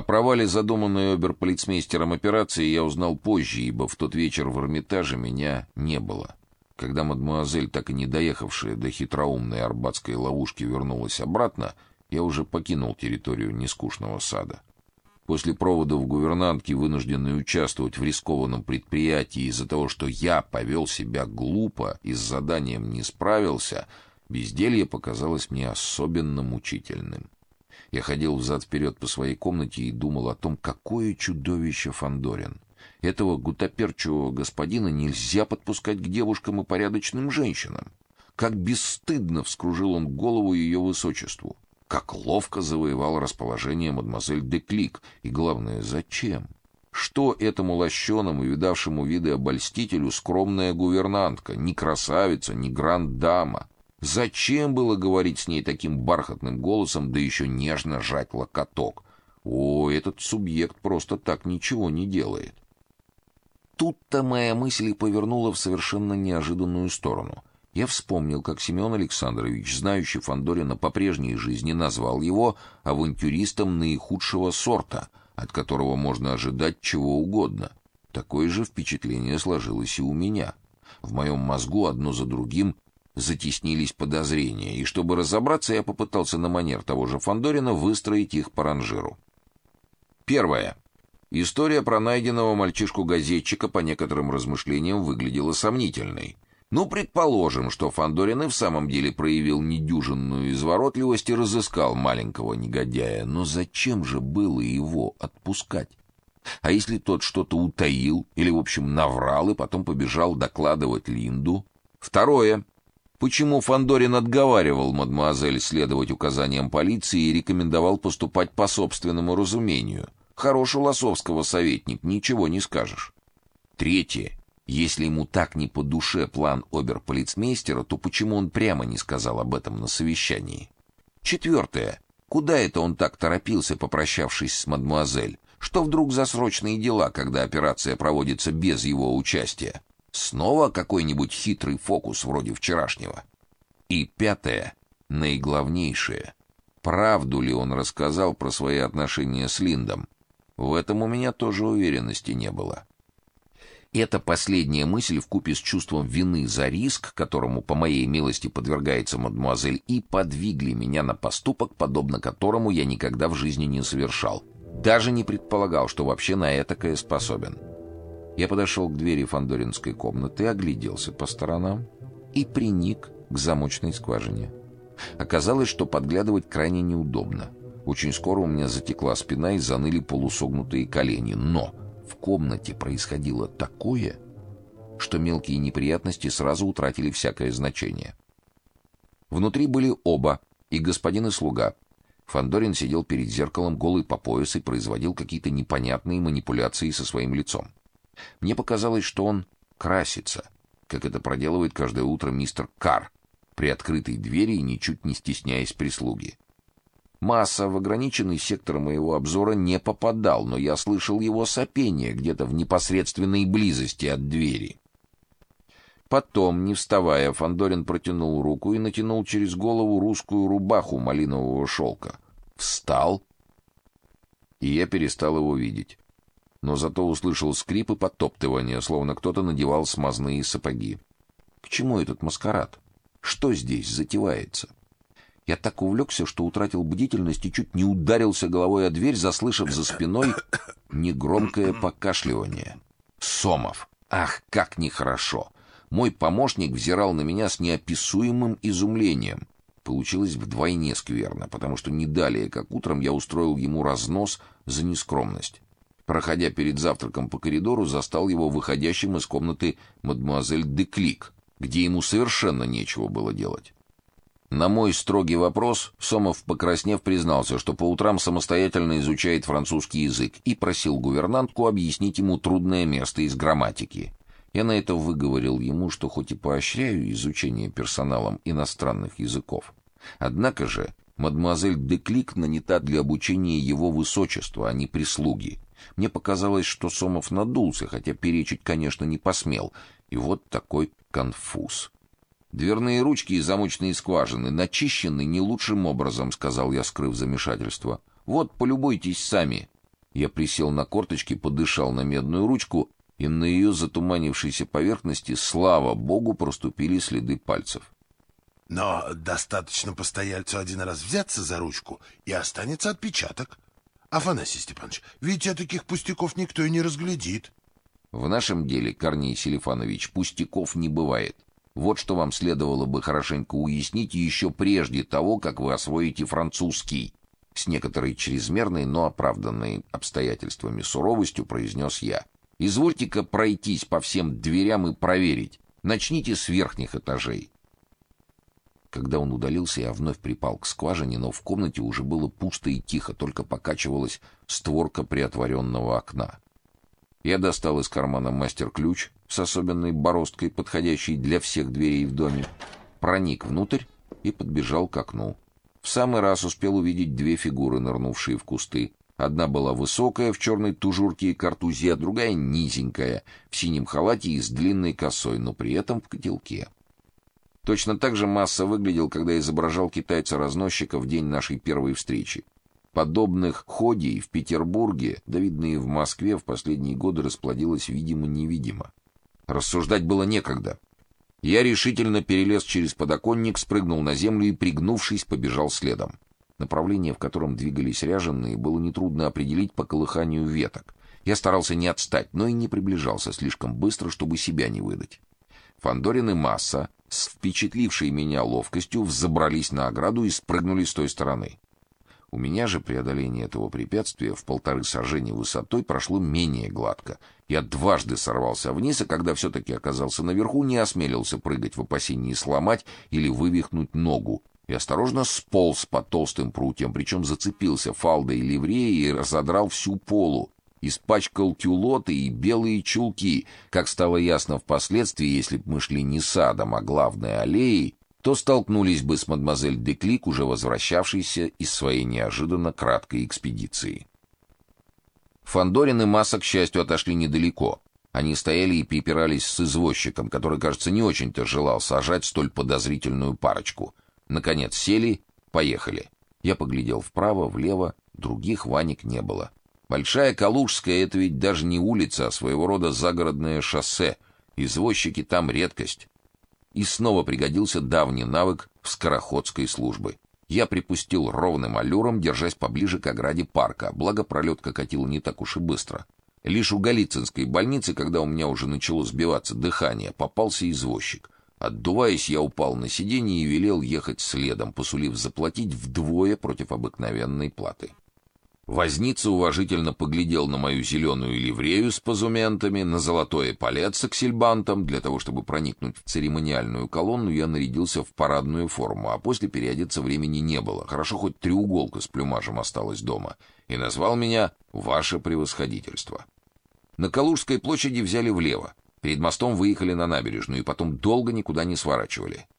О провале задуманной оберполицмейстером операции я узнал позже, ибо в тот вечер в Эрмитаже меня не было. Когда мадмуазель, так и не доехавшая до хитроумной арбатской ловушки, вернулась обратно, я уже покинул территорию нескучного сада. После провода в гувернантке, вынужденный участвовать в рискованном предприятии из-за того, что я повел себя глупо и с заданием не справился, безделье показалось мне особенно мучительным. Я ходил взад-вперед по своей комнате и думал о том, какое чудовище Фандорин. Этого гутоперчивого господина нельзя подпускать к девушкам и порядочным женщинам. Как бесстыдно вскружил он голову ее высочеству. Как ловко завоевал расположение мадемуазель де Клик. И главное, зачем? Что этому лощеному, видавшему виды обольстителю скромная гувернантка, ни красавица, ни гранд-дама? Зачем было говорить с ней таким бархатным голосом, да еще нежно жать локоток? О, этот субъект просто так ничего не делает. Тут-то моя мысль и повернула в совершенно неожиданную сторону. Я вспомнил, как Семен Александрович, знающий Фандорина по прежней жизни, назвал его авантюристом наихудшего сорта, от которого можно ожидать чего угодно. Такое же впечатление сложилось и у меня. В моем мозгу одно за другим затеснились подозрения, и чтобы разобраться, я попытался на манер того же Фандорина выстроить их по ранжиру. Первое. История про найденного мальчишку-газетчика по некоторым размышлениям выглядела сомнительной. Ну, предположим, что Фандорин и в самом деле проявил недюжинную изворотливость и разыскал маленького негодяя, но зачем же было его отпускать? А если тот что-то утаил или, в общем, наврал и потом побежал докладывать Линду? Второе. Почему Фандорин отговаривал мадемуазель следовать указаниям полиции и рекомендовал поступать по собственному разумению? Хорош у Лосовского советник, ничего не скажешь. Третье. Если ему так не по душе план оберполицмейстера, то почему он прямо не сказал об этом на совещании? Четвертое. Куда это он так торопился, попрощавшись с мадемуазель? Что вдруг за срочные дела, когда операция проводится без его участия? Снова какой-нибудь хитрый фокус вроде вчерашнего. И пятое, наиглавнейшее. Правду ли он рассказал про свои отношения с Линдом? В этом у меня тоже уверенности не было. Эта последняя мысль вкупе с чувством вины за риск, которому по моей милости подвергается мадемуазель, и подвигли меня на поступок, подобно которому я никогда в жизни не совершал. Даже не предполагал, что вообще на этакое способен. Я подошел к двери фандоринской комнаты, огляделся по сторонам и приник к замочной скважине. Оказалось, что подглядывать крайне неудобно. Очень скоро у меня затекла спина и заныли полусогнутые колени, но в комнате происходило такое, что мелкие неприятности сразу утратили всякое значение. Внутри были оба, и господин и слуга. Фандорин сидел перед зеркалом голый по пояс и производил какие-то непонятные манипуляции со своим лицом. Мне показалось, что он красится, как это проделывает каждое утро мистер Кар при открытой двери и ничуть не стесняясь прислуги. Масса в ограниченный сектор моего обзора не попадал, но я слышал его сопение где-то в непосредственной близости от двери. Потом, не вставая, Фандорин протянул руку и натянул через голову русскую рубаху малинового шелка. Встал, и я перестал его видеть но зато услышал скрип и подтоптывание, словно кто-то надевал смазные сапоги. К чему этот маскарад? Что здесь затевается? Я так увлекся, что утратил бдительность и чуть не ударился головой о дверь, заслышав за спиной негромкое покашливание. Сомов. Ах, как нехорошо. Мой помощник взирал на меня с неописуемым изумлением. Получилось вдвойне скверно, потому что не далее, как утром, я устроил ему разнос за нескромность. Проходя перед завтраком по коридору, застал его выходящим из комнаты мадемуазель Деклик, где ему совершенно нечего было делать. На мой строгий вопрос Сомов, покраснев, признался, что по утрам самостоятельно изучает французский язык и просил гувернантку объяснить ему трудное место из грамматики. Я на это выговорил ему, что хоть и поощряю изучение персоналом иностранных языков, однако же мадемуазель Деклик нанята для обучения его высочества, а не прислуги. Мне показалось, что Сомов надулся, хотя перечить, конечно, не посмел. И вот такой конфуз. Дверные ручки и замочные скважины начищены не лучшим образом, сказал я, скрыв замешательство. Вот полюбуйтесь сами. Я присел на корточки, подышал на медную ручку, и на ее затуманившейся поверхности, слава богу, проступили следы пальцев. Но достаточно постояльцу один раз взяться за ручку, и останется отпечаток. Афанасий Степанович, ведь о таких пустяков никто и не разглядит. В нашем деле, Корней Селифанович, пустяков не бывает. Вот что вам следовало бы хорошенько уяснить еще прежде того, как вы освоите французский. С некоторой чрезмерной, но оправданной обстоятельствами суровостью произнес я. Извольте-ка пройтись по всем дверям и проверить. Начните с верхних этажей. Когда он удалился, я вновь припал к скважине, но в комнате уже было пусто и тихо, только покачивалась створка приотворенного окна. Я достал из кармана мастер-ключ с особенной бороздкой, подходящей для всех дверей в доме, проник внутрь и подбежал к окну. В самый раз успел увидеть две фигуры, нырнувшие в кусты. Одна была высокая, в черной тужурке и картузе, а другая низенькая, в синем халате и с длинной косой, но при этом в котелке. Точно так же Масса выглядел, когда изображал китайца-разносчика в день нашей первой встречи. Подобных ходей в Петербурге, да видно и в Москве в последние годы расплодилось видимо-невидимо. Рассуждать было некогда. Я решительно перелез через подоконник, спрыгнул на землю и, пригнувшись, побежал следом. Направление, в котором двигались ряженые, было нетрудно определить по колыханию веток. Я старался не отстать, но и не приближался слишком быстро, чтобы себя не выдать. Фандорин и Масса с впечатлившей меня ловкостью взобрались на ограду и спрыгнули с той стороны. У меня же преодоление этого препятствия в полторы сажени высотой прошло менее гладко. Я дважды сорвался вниз, а когда все таки оказался наверху, не осмелился прыгать в опасении сломать или вывихнуть ногу. И осторожно сполз по толстым прутьям, причем зацепился фалдой ливреи и разодрал всю полу испачкал кюлоты и белые чулки. Как стало ясно впоследствии, если б мы шли не садом, а главной аллеей, то столкнулись бы с мадемуазель Деклик, уже возвращавшейся из своей неожиданно краткой экспедиции. Фандорин и Масса, к счастью, отошли недалеко. Они стояли и припирались с извозчиком, который, кажется, не очень-то желал сажать столь подозрительную парочку. Наконец сели, поехали. Я поглядел вправо, влево, других Ваник не было. Большая Калужская — это ведь даже не улица, а своего рода загородное шоссе. Извозчики там редкость. И снова пригодился давний навык в скороходской службе. Я припустил ровным аллюром, держась поближе к ограде парка, благо пролетка катила не так уж и быстро. Лишь у Голицынской больницы, когда у меня уже начало сбиваться дыхание, попался извозчик. Отдуваясь, я упал на сиденье и велел ехать следом, посулив заплатить вдвое против обыкновенной платы. Возница уважительно поглядел на мою зеленую ливрею с позументами, на золотое палец с аксельбантом. Для того, чтобы проникнуть в церемониальную колонну, я нарядился в парадную форму, а после переодеться времени не было. Хорошо хоть треуголка с плюмажем осталась дома. И назвал меня «Ваше превосходительство». На Калужской площади взяли влево. Перед мостом выехали на набережную и потом долго никуда не сворачивали.